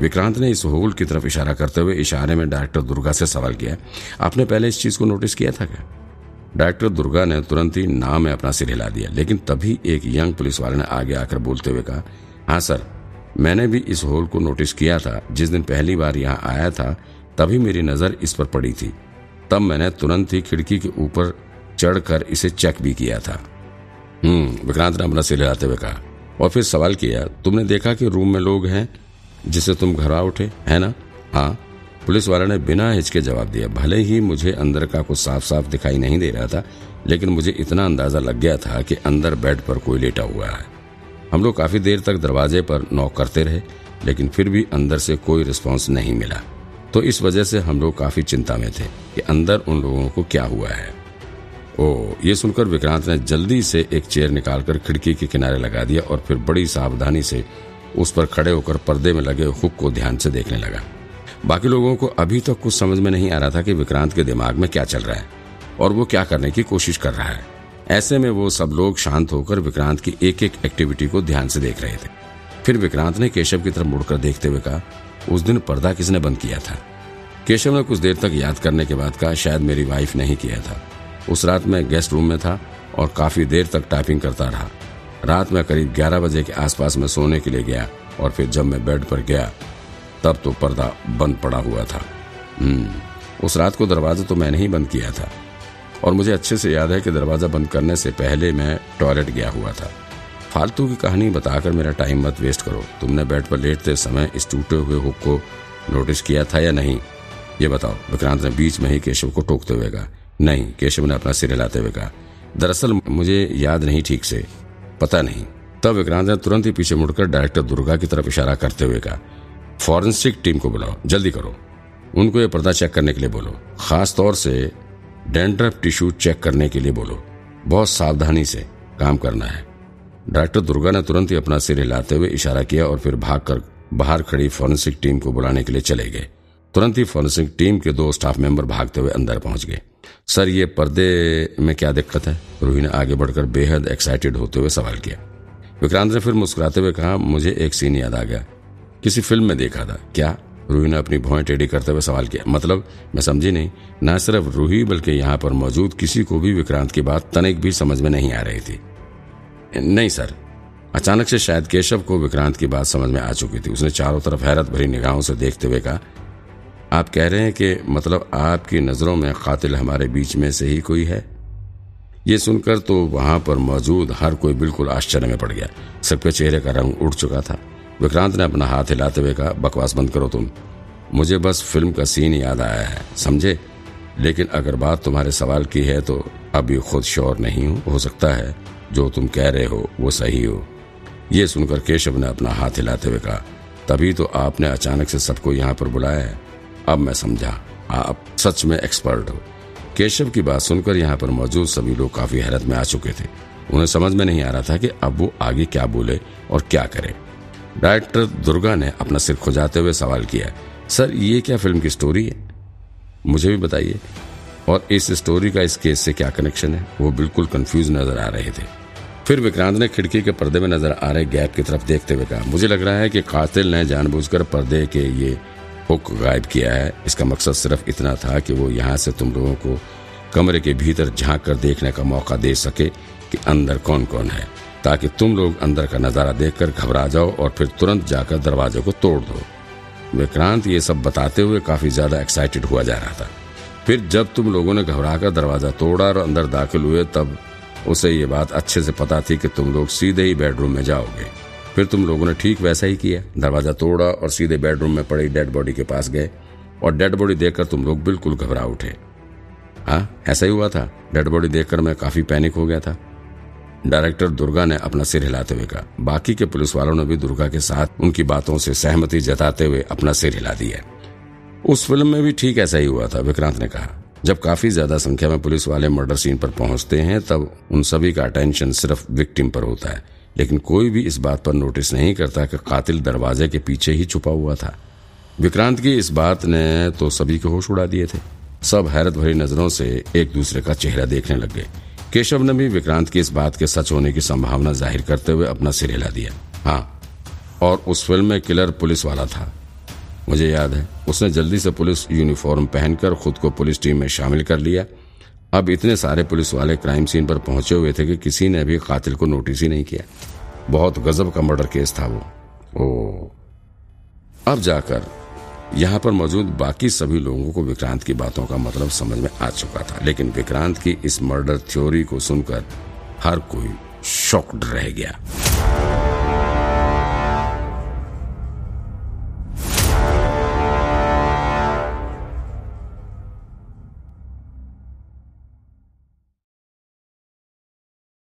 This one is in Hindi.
विक्रांत ने इस होल की तरफ़ इशारा करते हुए इशारे में डायरेक्टर दुर्गा से सवाल किया, आपने पहले इस चीज़ को नोटिस किया था क्या? डायरेक्टर दुर्गा ने तुरंत ही नाम में अपना सिर हिला दिया, लेकिन तभी एक यंग पुलिस वाले ने आगे आकर बोलते हुए कहा हाँ सर, मैंने भी इस होल को नोटिस किया था। जिस दिन पहली बार यहाँ आया था, तभी मेरी नज़र इस पर पड़ी थी। तब मैंने तुरंत ही खिड़की के ऊपर चढ़कर इसे चेक भी किया था। हम्म विक्रांत ने अपना सिर हिलाते हुए कहा, और फिर सवाल किया, तुमने देखा कि रूम में लोग हैं? जिसे तुम घर आ उठे, है ना? हाँ। पुलिस वाले ने बिना हिचके जवाब दिया, भले ही मुझे अंदर का कुछ साफ़ साफ़ दिखाई नहीं दे रहा था, लेकिन मुझे इतना अंदाज़ा लग गया था कि अंदर बेड पर कोई लेटा हुआ है। हम लोग काफ़ी देर तक दरवाजे पर नॉक करते रहे, लेकिन फिर भी अंदर से कोई रिस्पांस नहीं मिला। तो इस वजह से हम लोग काफ़ी चिंता में थे कि अंदर उन लोगों को क्या हुआ है। ओ, ये सुनकर विक्रांत ने जल्दी से एक चेयर निकालकर खिड़की के किनारे लगा दिया और फिर बड़ी सावधानी से उस पर खड़े होकर पर्दे में लगे हुक को ध्यान से देखने लगा। बाकी लोगों को अभी तक तो कुछ समझ में नहीं आ रहा था कि विक्रांत के दिमाग में क्या चल रहा है और वो क्या करने की कोशिश कर रहा है। ऐसे में वो सब लोग शांत होकर विक्रांत की एक एक एक्टिविटी को ध्यान से देख रहे थे। फिर विक्रांत ने केशव की तरफ़ मुड़कर देखते हुए कहा, उस दिन पर्दा किसने बंद किया था? केशव ने कुछ देर तक याद करने के बाद कहा, शायद मेरी वाइफ नहीं किया था। उस रात मैं गेस्ट रूम में था और काफ़ी देर तक टाइपिंग करता रहा। रात में करीब 11 बजे के आसपास में सोने के लिए गया और फिर जब मैं बेड पर गया, तब तो पर्दा बंद पड़ा हुआ था। हम्म उस रात को दरवाज़ा तो मैंने ही बंद किया था। और मुझे अच्छे से याद है कि दरवाज़ा बंद करने से पहले मैं टॉयलेट गया हुआ था। फालतू की कहानी बताकर मेरा टाइम मत वेस्ट करो। तुमने बेड पर लेटते समय इस टूटे हुए हुक को नोटिस किया था या नहीं? ये बताओ, विक्रांत ने बीच में ही केशव को टोकते हुए कहा, नहीं, केशव ने अपना सिर हिलाते हुए कहा, दरअसल मुझे याद नहीं ठीक से। पता नहीं। तब विक्रांत ने तुरंत ही पीछे मुड़कर डायरेक्टर दुर्गा की तरफ़ इशारा करते हुए कहा, फॉरेंसिक टीम को बुलाओ, जल्दी करो। उनको ये पर्दा चेक करने के लिए बोलो। खास तौर से डेंड्रफ टिश्यू चेक करने के लिए बोलो। बहुत सावधानी से काम करना है। डायरेक्टर दुर्गा ने तुरंत ही अपना सिर हिलाते हुए इशारा किया और फिर भागकर बाहर खड़ी फॉरेंसिक टीम को बुलाने के लिए चले गए। तुरंत ही फॉरेंसिक टीम के दो स्टाफ मेंबर भागते हुए अंदर पहुँच गए। सर, ये पर्दे में क्या दिक्कत है? रूही ने आगे बढ़कर बेहद एक्साइटेड होते हुए सवाल किया। विक्रांत ने फिर मुस्कुराते हुए कहा, मुझे एक सीन याद आ गया। किसी फ़िल्म में देखा था। क्या? रूही ने अपनी भौएँ टेढ़ी करते हुए सवाल किया। मतलब? मैं समझी नहीं। न सिर्फ़ रूही, बल्कि यहाँ पर मौजूद किसी को भी विक्रांत की बात तनिक भी समझ में नहीं आ रही थी। नहीं, सर। अचानक से शायद केशव को विक्रांत की बात समझ में आ चुकी थी। उसने चारों तरफ़ हैरत भरी निगाहों से देखते हुए कहा आप कह रहे हैं कि मतलब आपकी नज़रों में कातिल हमारे बीच में से ही कोई है? ये सुनकर तो वहाँ पर मौजूद हर कोई बिल्कुल आश्चर्य में पड़ गया। सबके चेहरे का रंग उड़ चुका था। विक्रांत ने अपना हाथ हिलाते हुए कहा, बकवास बंद करो तुम। मुझे बस फ़िल्म का सीन याद आया है, समझे? लेकिन अगर बात तुम्हारे सवाल की है तो अभी खुद श्योर नहीं हूँ। हो सकता है जो तुम कह रहे हो वो सही हो। ये सुनकर केशव ने अपना हाथ हिलाते हुए कहा, तभी तो आपने अचानक से सबको यहाँ पर बुलाया है। अब मैं समझा आप सच में एक्सपर्ट हो। केशव की बात सुनकर यहाँ पर मौजूद सभी लोग काफ़ी हैरत में आ चुके थे। उन्हें समझ में नहीं आ रहा था कि अब वो आगे क्या बोले और क्या करे। डायरेक्टर दुर्गा ने अपना सिर खुजाते हुए सवाल किया, सर, ये क्या फ़िल्म की स्टोरी है? मुझे भी बताइए। और इस स्टोरी का इस केस से क्या कनेक्शन है? वो बिल्कुल कंफ्यूज नज़र आ रहे थे। फिर विक्रांत ने खिड़की के पर्दे में नज़र आ रहे गैप की तरफ़ देखते हुए कहा, मुझे लग रहा है कि कातिल ने जानबूझकर पर्दे के ये हुक गायब किया है। इसका मकसद सिर्फ़ इतना था कि वो यहाँ से तुम लोगों को कमरे के भीतर झाँक कर देखने का मौका दे सके कि अंदर कौन कौन है, ताकि तुम लोग अंदर का नज़ारा देखकर घबरा जाओ और फिर तुरंत जाकर दरवाजे को तोड़ दो। विक्रांत ये सब बताते हुए काफ़ी ज़्यादा एक्साइटेड हुआ जा रहा था। फिर जब तुम लोगों ने घबराकर दरवाज़ा तोड़ा और अंदर दाखिल हुए, तब उसे ये बात अच्छे से पता थी कि तुम लोग सीधे ही बेडरूम में जाओगे। फिर तुम लोगों ने ठीक वैसा ही किया। दरवाज़ा तोड़ा और सीधे बेडरूम में पड़ी डेड बॉडी के पास गए और डेड बॉडी देखकर तुम लोग बिल्कुल घबरा उठे। हाँ ऐसा ही हुआ था? डेड बॉडी देखकर मैं काफ़ी पैनिक हो गया था। डायरेक्टर दुर्गा ने अपना सिर हिलाते हुए कहा। बाकी के पुलिस वालों ने भी दुर्गा के साथ उनकी बातों से सहमति जताते हुए अपना सिर हिला दिया। उस फ़िल्म में भी ठीक ऐसा ही हुआ था, विक्रांत ने कहा। जब काफ़ी ज़्यादा संख्या में पुलिस वाले मर्डर सीन पर पहुँचते हैं, तब उन सभी का अटेंशन सिर्फ़ विक्टिम पर होता है। लेकिन कोई भी इस बात पर नोटिस नहीं करता कि कातिल दरवाजे के पीछे ही छुपा हुआ था। विक्रांत की इस बात ने तो सभी के होश उड़ा दिए थे। सब हैरत भरी नज़रों से एक दूसरे का चेहरा देखने लग गए। केशव ने भी विक्रांत की इस बात के सच होने की संभावना ज़ाहिर करते हुए अपना सिर हिला दिया। हाँ और उस फ़िल्म में किलर पुलिस वाला था। मुझे याद है, उसने जल्दी से पुलिस यूनिफॉर्म पहनकर खुद को पुलिस टीम में शामिल कर लिया। अब इतने सारे पुलिस वाले क्राइम सीन पर पहुँचे हुए थे कि किसी ने भी कातिल को नोटिस ही नहीं किया। बहुत गजब का मर्डर केस था वो। ओ अब जाकर यहाँ पर मौजूद बाकी सभी लोगों को विक्रांत की बातों का मतलब समझ में आ चुका था। लेकिन विक्रांत की इस मर्डर थ्योरी को सुनकर हर कोई शॉक्ड रह गया।